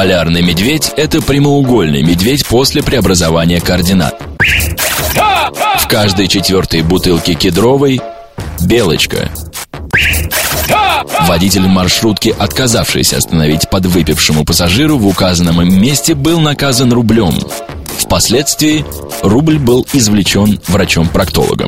Полярный медведь – это прямоугольный медведь после преобразования координат. В каждой четвертой бутылке кедровой – белочка. Водитель маршрутки, отказавшийся остановить подвыпившему пассажиру в указанном им месте, был наказан рублем. Впоследствии рубль был извлечен врачом-проктологом.